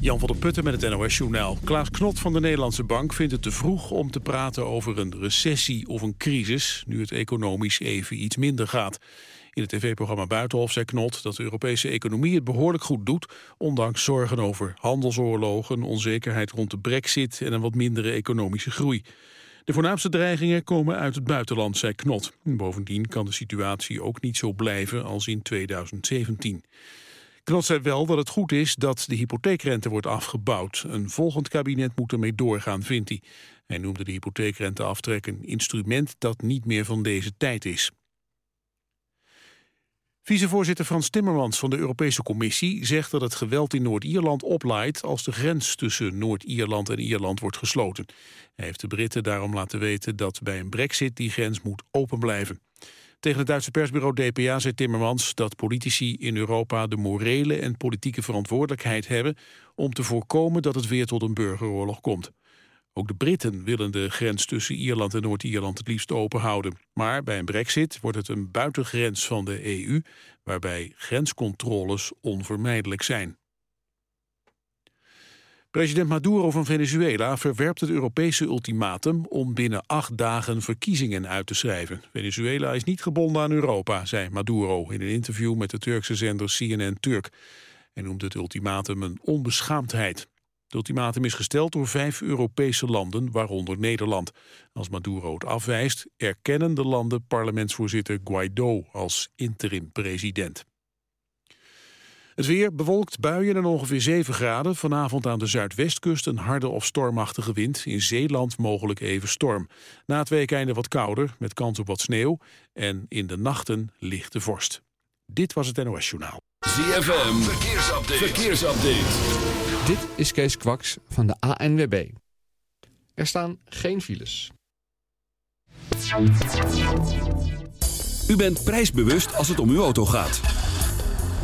Jan van der Putten met het NOS-journaal. Klaas Knot van de Nederlandse Bank vindt het te vroeg om te praten over een recessie of een crisis... nu het economisch even iets minder gaat. In het tv-programma Buitenhof zei Knot dat de Europese economie het behoorlijk goed doet... ondanks zorgen over handelsoorlogen, onzekerheid rond de brexit... en een wat mindere economische groei. De voornaamste dreigingen komen uit het buitenland, zei Knot. Bovendien kan de situatie ook niet zo blijven als in 2017. Knot zei wel dat het goed is dat de hypotheekrente wordt afgebouwd. Een volgend kabinet moet ermee doorgaan, vindt hij. Hij noemde de hypotheekrenteaftrek een instrument dat niet meer van deze tijd is. Vicevoorzitter Frans Timmermans van de Europese Commissie zegt dat het geweld in Noord-Ierland oplaait als de grens tussen Noord-Ierland en Ierland wordt gesloten. Hij heeft de Britten daarom laten weten dat bij een brexit die grens moet open blijven. Tegen het Duitse persbureau DPA zei Timmermans dat politici in Europa de morele en politieke verantwoordelijkheid hebben om te voorkomen dat het weer tot een burgeroorlog komt. Ook de Britten willen de grens tussen Ierland en Noord-Ierland het liefst open houden. Maar bij een brexit wordt het een buitengrens van de EU... waarbij grenscontroles onvermijdelijk zijn. President Maduro van Venezuela verwerpt het Europese ultimatum... om binnen acht dagen verkiezingen uit te schrijven. Venezuela is niet gebonden aan Europa, zei Maduro... in een interview met de Turkse zender CNN Turk. Hij noemde het ultimatum een onbeschaamdheid. Het ultimatum is gesteld door vijf Europese landen, waaronder Nederland. Als Maduro het afwijst, erkennen de landen parlementsvoorzitter Guaido als interim-president. Het weer bewolkt buien en ongeveer 7 graden. Vanavond aan de zuidwestkust een harde of stormachtige wind. In Zeeland mogelijk even storm. Na het weekeinde wat kouder, met kans op wat sneeuw. En in de nachten lichte vorst. Dit was het NOS Journaal. ZFM, verkeersupdate. verkeersupdate. Dit is Kees Kwaks van de ANWB. Er staan geen files. U bent prijsbewust als het om uw auto gaat.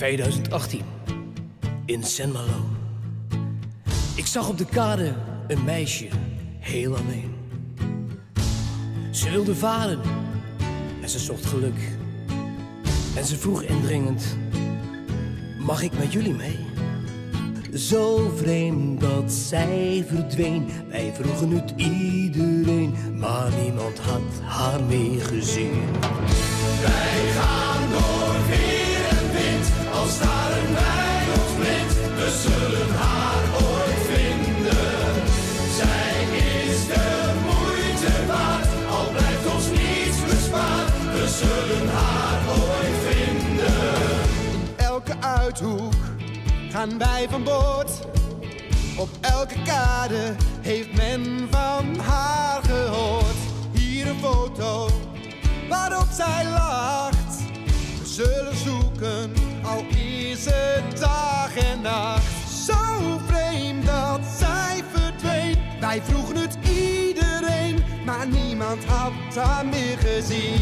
2018 in San Malo. Ik zag op de kade een meisje heel alleen. Ze wilde varen en ze zocht geluk. En ze vroeg indringend: Mag ik met jullie mee? Zo vreemd dat zij verdween. Wij vroegen het iedereen, maar niemand had haar meegezien. Wij gaan door al staren wij ons blind, we zullen haar ooit vinden. Zij is de moeite waard, al blijft ons niets bespaard, we zullen haar ooit vinden. Elke uithoek gaan wij van boord. Op elke kade heeft men van haar gehoord. Hier een foto waarop zij lacht. We zullen zoeken al is het dag en nacht. Zo vreemd dat zij verdween. Wij vroegen het iedereen, maar niemand had haar meer gezien.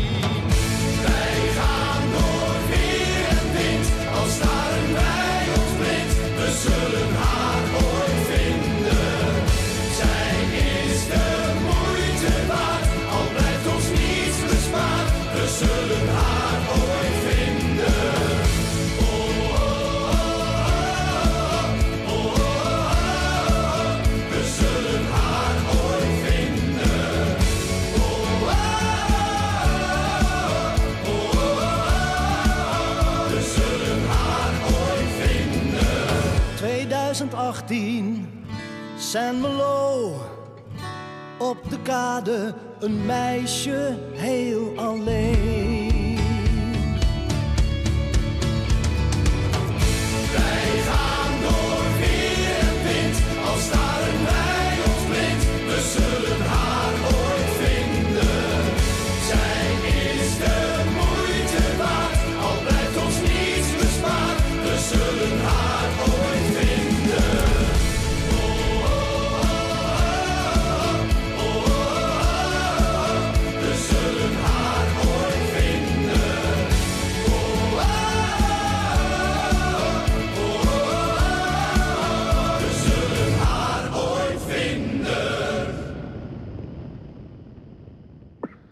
Wij gaan door weer en wind, al staren wij ons blind. We zullen haar ooit vinden. Zij is de moeite waard, al blijft ons niets bespaard. We zullen haar ooit 18, Saint Op de kade een meisje heel alleen.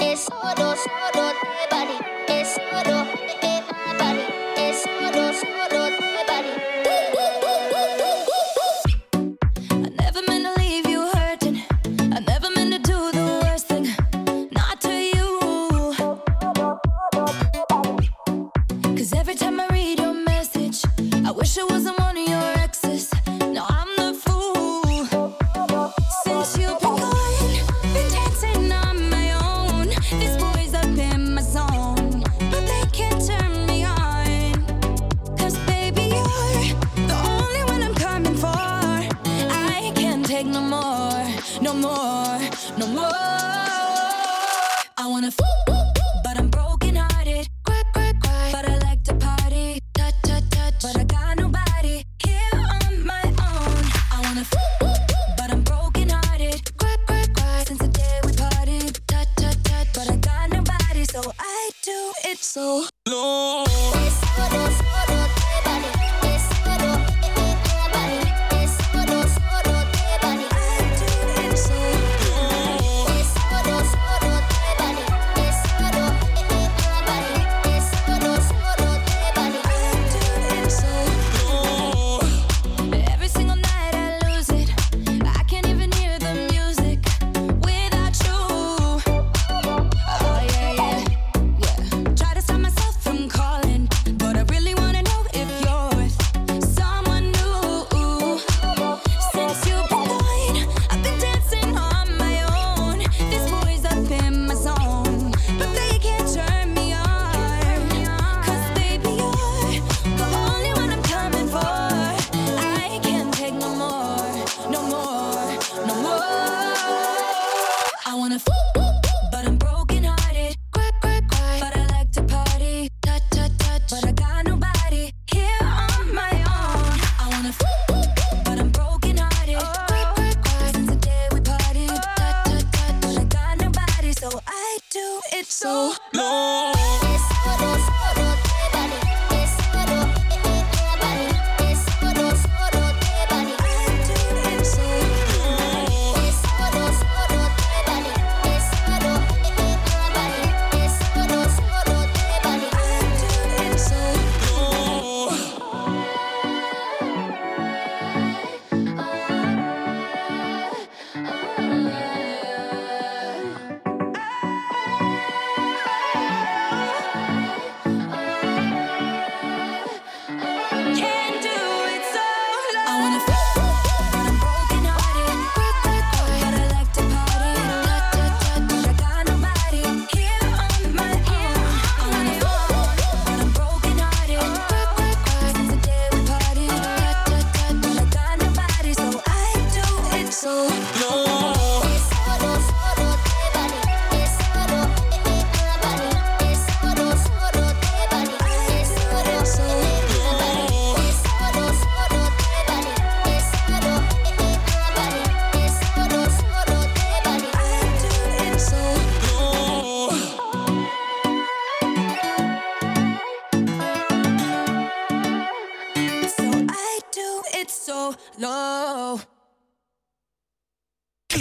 Es solo, solo te vale. Es solo.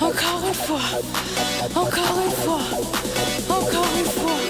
encore une fois, une fois, encore une fois,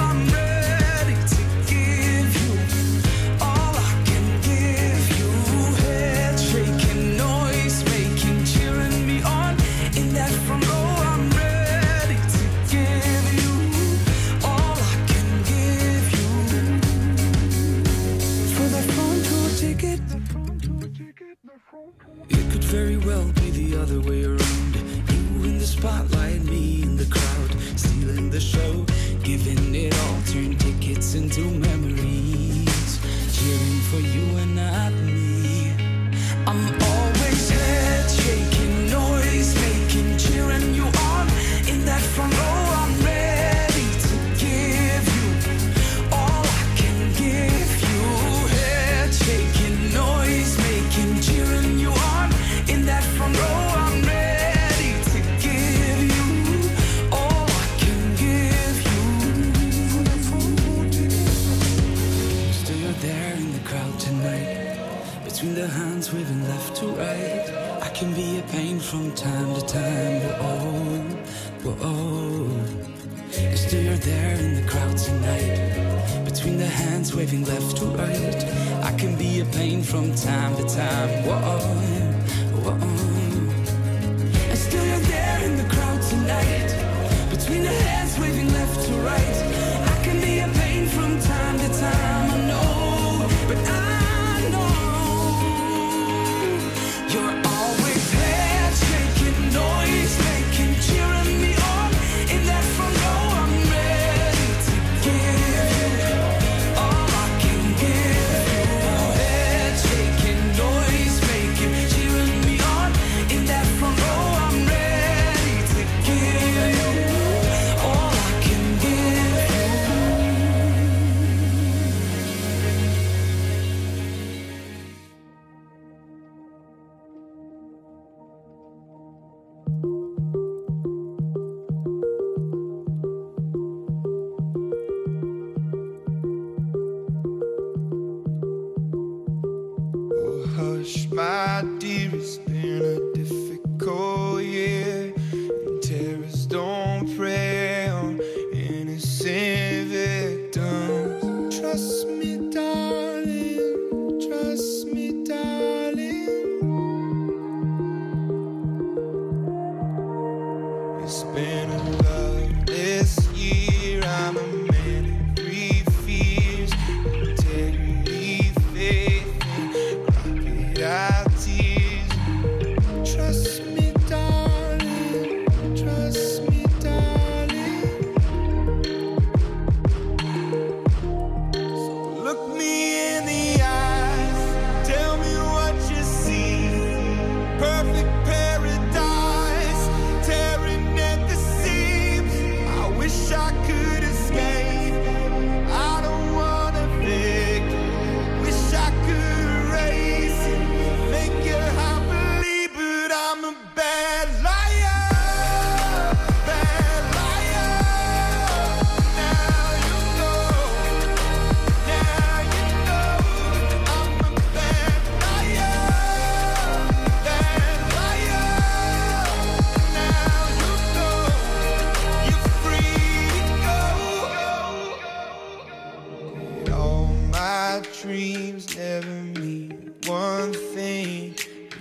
my dreams never mean one thing.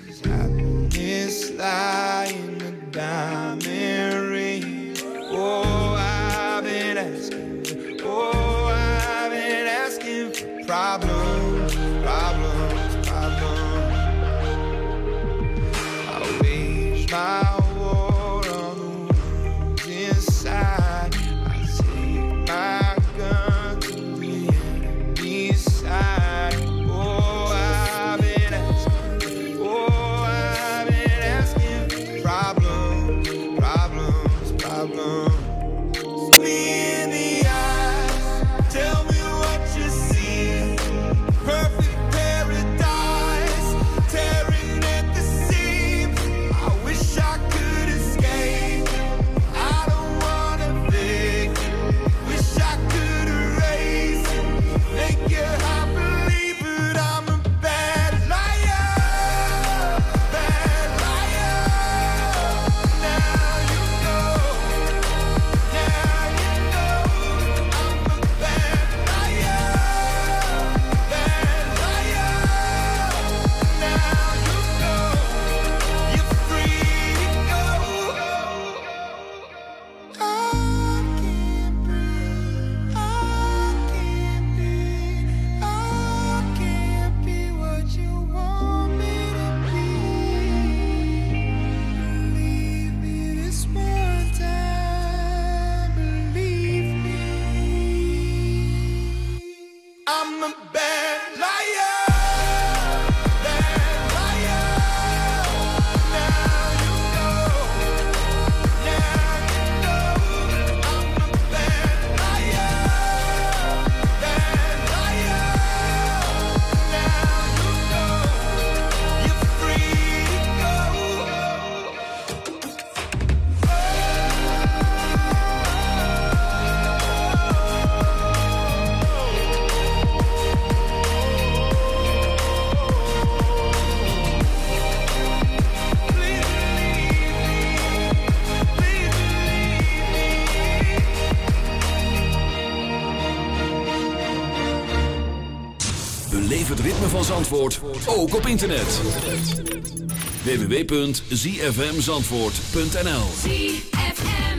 Cause happiness lying. Zandvoort, ook op internet. www.zfmzandvoort.nl ZFM.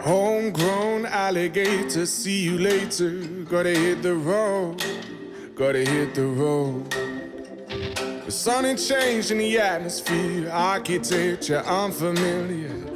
Homegrown alligator, see you later. Gotta hit the road, gotta hit the road. The sun ain't changed in the atmosphere, architecture unfamiliar.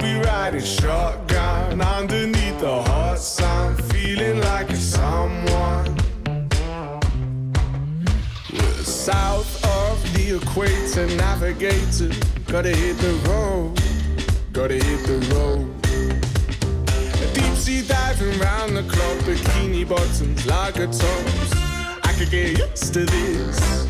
Be riding shotgun underneath the hot sun, feeling like a someone. We're south of the equator, navigator. Gotta hit the road, gotta hit the road. Deep sea diving round the clock, bikini bottoms, lager tops. I could get used to this.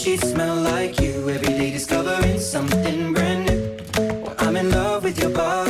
sheets smell like you. Every day discovering something brand new. I'm in love with your body.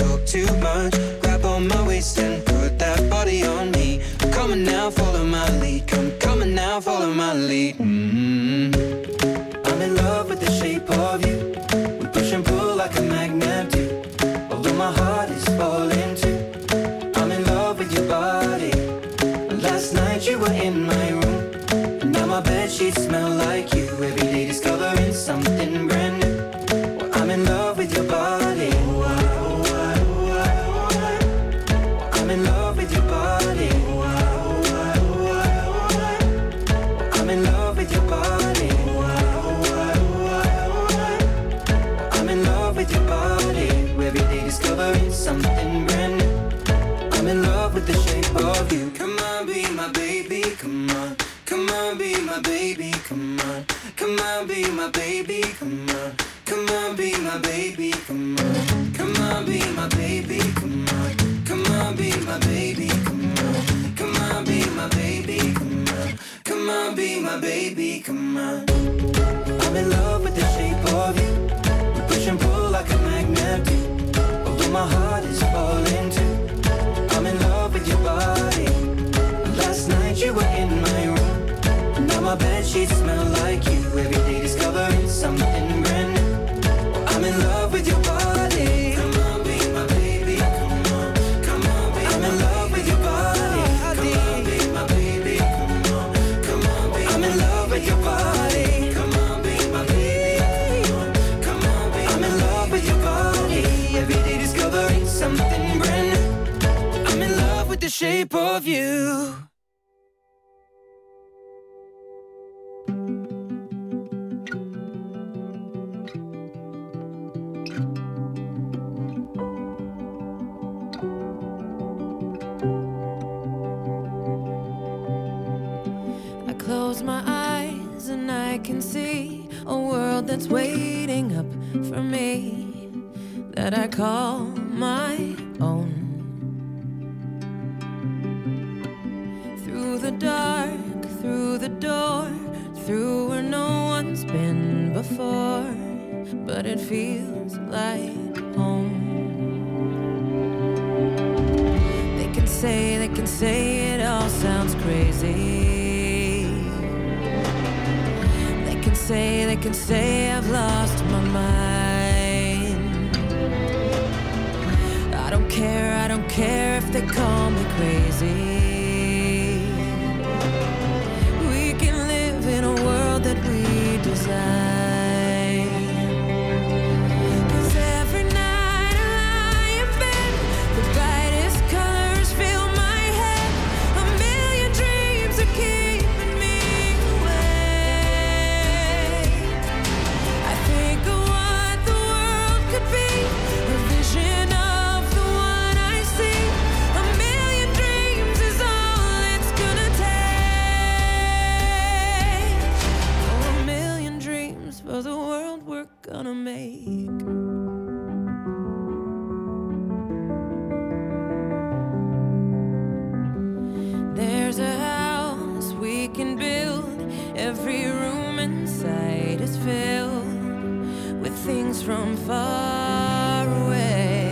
much. Grab on my waist and shape of you. from far away.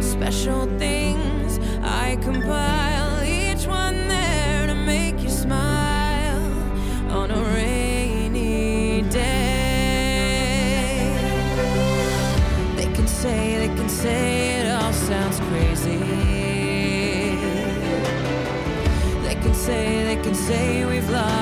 Special things I compile, each one there to make you smile on a rainy day. They can say, they can say it all sounds crazy. They can say, they can say we've lost.